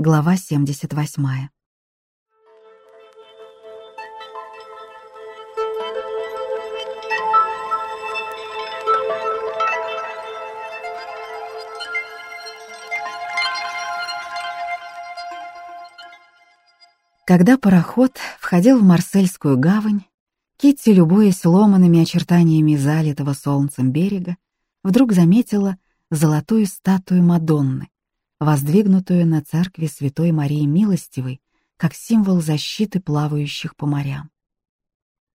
Глава 78. Когда пароход входил в Марсельскую гавань, Китти, любуясь ломанными очертаниями залитого солнцем берега, вдруг заметила золотую статую Мадонны, воздвигнутую на церкви Святой Марии Милостивой как символ защиты плавающих по морям.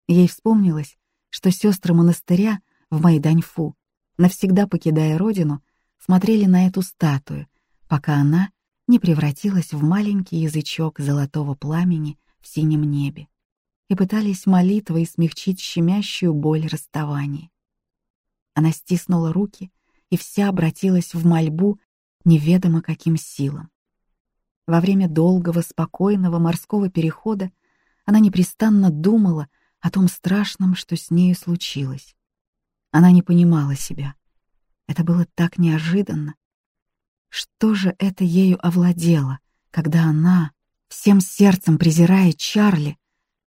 Ей вспомнилось, что сестры монастыря в Майданьфу, навсегда покидая родину, смотрели на эту статую, пока она не превратилась в маленький язычок золотого пламени в синем небе и пытались молитвой смягчить щемящую боль расставания. Она стиснула руки и вся обратилась в мольбу неведомо каким силам. Во время долгого, спокойного морского перехода она непрестанно думала о том страшном, что с нею случилось. Она не понимала себя. Это было так неожиданно, что же это ею овладело, когда она, всем сердцем презирая Чарли,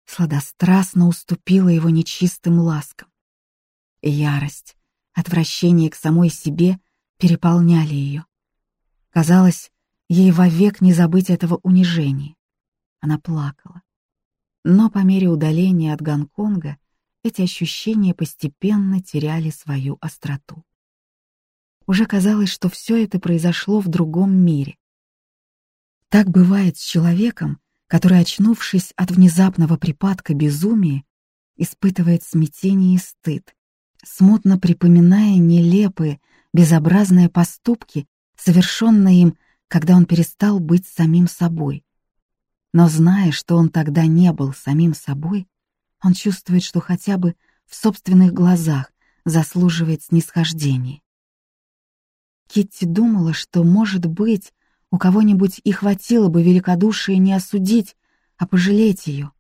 сладострастно уступила его нечистым ласкам? Ярость, отвращение к самой себе переполняли ее. Казалось, ей вовек не забыть этого унижения. Она плакала. Но по мере удаления от Гонконга эти ощущения постепенно теряли свою остроту. Уже казалось, что все это произошло в другом мире. Так бывает с человеком, который, очнувшись от внезапного припадка безумия, испытывает смятение и стыд, смутно припоминая нелепые, безобразные поступки, совершенные им, когда он перестал быть самим собой. Но зная, что он тогда не был самим собой, он чувствует, что хотя бы в собственных глазах заслуживает снисхождения. Китти думала, что, может быть, у кого-нибудь и хватило бы великодушия не осудить, а пожалеть ее.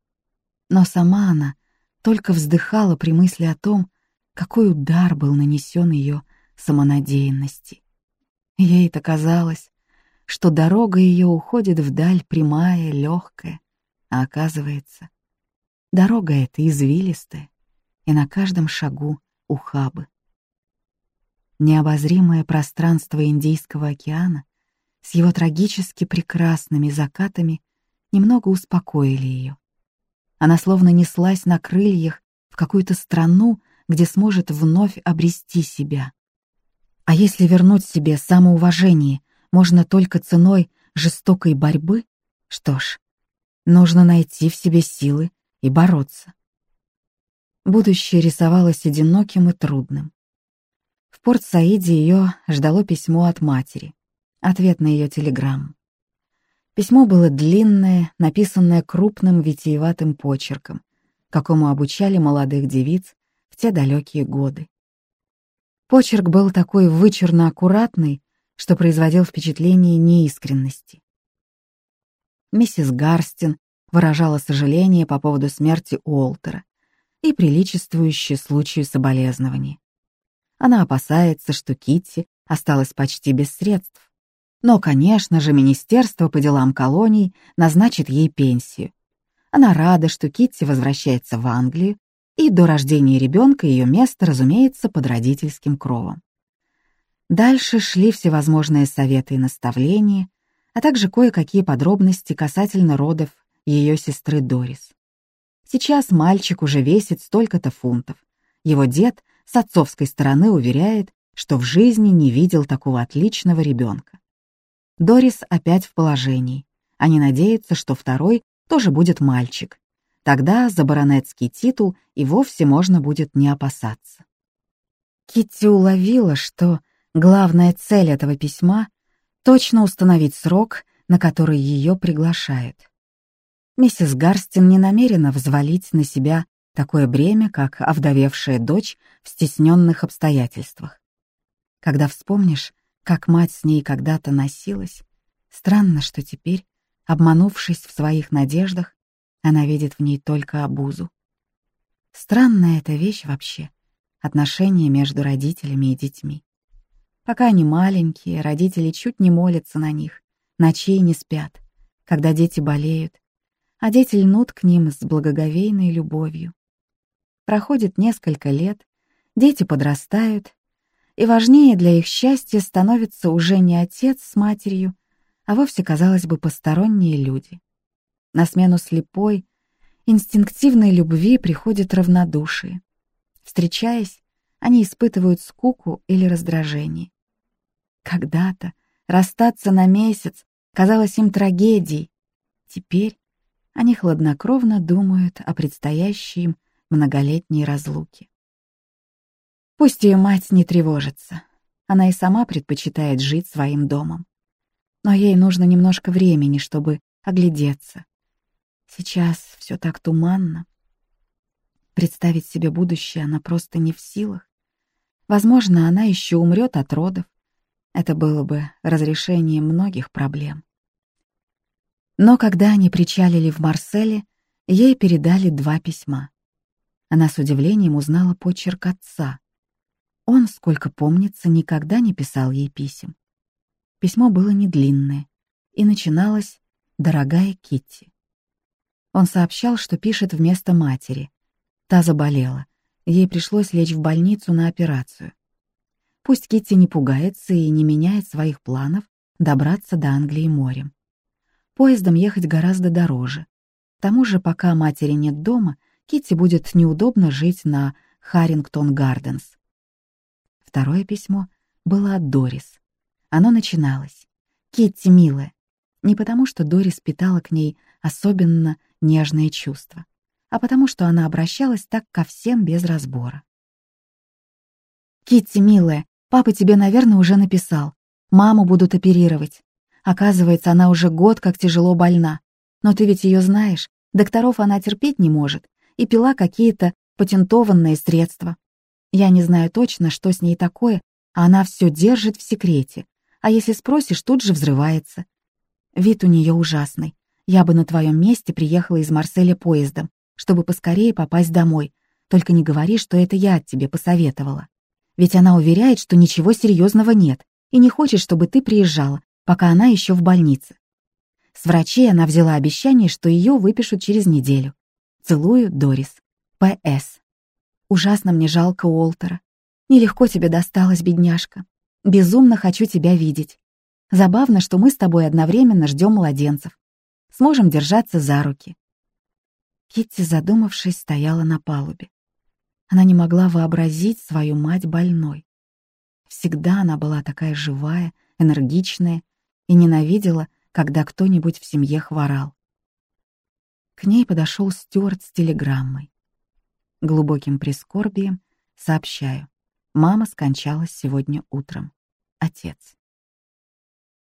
Но сама она только вздыхала при мысли о том, какой удар был нанесен ее самонадеянности. Ей-то казалось, что дорога ее уходит вдаль прямая, легкая, а оказывается, дорога эта извилистая, и на каждом шагу ухабы. Необозримое пространство Индийского океана с его трагически прекрасными закатами немного успокоили ее. Она словно неслась на крыльях в какую-то страну, где сможет вновь обрести себя. А если вернуть себе самоуважение можно только ценой жестокой борьбы, что ж, нужно найти в себе силы и бороться. Будущее рисовалось одиноким и трудным. В Порт-Саиде ее ждало письмо от матери, ответ на ее телеграмму. Письмо было длинное, написанное крупным витиеватым почерком, какому обучали молодых девиц в те далекие годы. Почерк был такой вычурно аккуратный, что производил впечатление неискренности. Миссис Гарстин выражала сожаление по поводу смерти Уолтера и приличествующее случаю соболезнования. Она опасается, что Китти осталась почти без средств. Но, конечно же, Министерство по делам колоний назначит ей пенсию. Она рада, что Китти возвращается в Англию, и до рождения ребенка ее место, разумеется, под родительским кровом. Дальше шли всевозможные советы и наставления, а также кое-какие подробности касательно родов ее сестры Дорис. Сейчас мальчик уже весит столько-то фунтов. Его дед с отцовской стороны уверяет, что в жизни не видел такого отличного ребенка. Дорис опять в положении. Они надеются, что второй тоже будет мальчик. Тогда за баронетский титул и вовсе можно будет не опасаться. Китти уловила, что главная цель этого письма — точно установить срок, на который ее приглашают. Миссис Гарстин не намерена взвалить на себя такое бремя, как овдовевшая дочь в стесненных обстоятельствах. Когда вспомнишь, как мать с ней когда-то носилась, странно, что теперь, обманувшись в своих надеждах, она видит в ней только обузу. Странная эта вещь вообще — отношения между родителями и детьми. Пока они маленькие, родители чуть не молятся на них, ночей не спят, когда дети болеют, а дети льнут к ним с благоговейной любовью. Проходит несколько лет, дети подрастают, и важнее для их счастья становится уже не отец с матерью, а вовсе, казалось бы, посторонние люди. На смену слепой, инстинктивной любви приходит равнодушие. Встречаясь, они испытывают скуку или раздражение. Когда-то расстаться на месяц казалось им трагедией. Теперь они хладнокровно думают о предстоящей им многолетней разлуке. Пусть ее мать не тревожится. Она и сама предпочитает жить своим домом. Но ей нужно немножко времени, чтобы оглядеться. Сейчас все так туманно. Представить себе будущее она просто не в силах. Возможно, она еще умрет от родов. Это было бы разрешением многих проблем. Но когда они причалили в Марселе, ей передали два письма. Она с удивлением узнала почерк отца. Он, сколько помнится, никогда не писал ей писем. Письмо было не длинное и начиналось «Дорогая Китти». Он сообщал, что пишет вместо матери. Та заболела. Ей пришлось лечь в больницу на операцию. Пусть Китти не пугается и не меняет своих планов добраться до Англии морем. Поездом ехать гораздо дороже. К тому же, пока матери нет дома, Китти будет неудобно жить на Харрингтон Гарденс. Второе письмо было от Дорис. Оно начиналось. «Китти, милая». Не потому, что Дорис питала к ней особенно нежные чувства, а потому что она обращалась так ко всем без разбора. «Китти, милая, папа тебе, наверное, уже написал. Маму будут оперировать. Оказывается, она уже год как тяжело больна. Но ты ведь ее знаешь, докторов она терпеть не может и пила какие-то патентованные средства. Я не знаю точно, что с ней такое, а она все держит в секрете, а если спросишь, тут же взрывается. Вид у нее ужасный. Я бы на твоем месте приехала из Марселя поездом, чтобы поскорее попасть домой. Только не говори, что это я от тебе посоветовала. Ведь она уверяет, что ничего серьезного нет и не хочет, чтобы ты приезжала, пока она еще в больнице. С врачей она взяла обещание, что ее выпишут через неделю. Целую, Дорис. П.С. Ужасно мне жалко Уолтера. Нелегко тебе досталось, бедняжка. Безумно хочу тебя видеть. Забавно, что мы с тобой одновременно ждем младенцев сможем держаться за руки. Китти, задумавшись, стояла на палубе. Она не могла вообразить свою мать больной. Всегда она была такая живая, энергичная и ненавидела, когда кто-нибудь в семье хворал. К ней подошел Стюарт с телеграммой. Глубоким прискорбием сообщаю. Мама скончалась сегодня утром. Отец.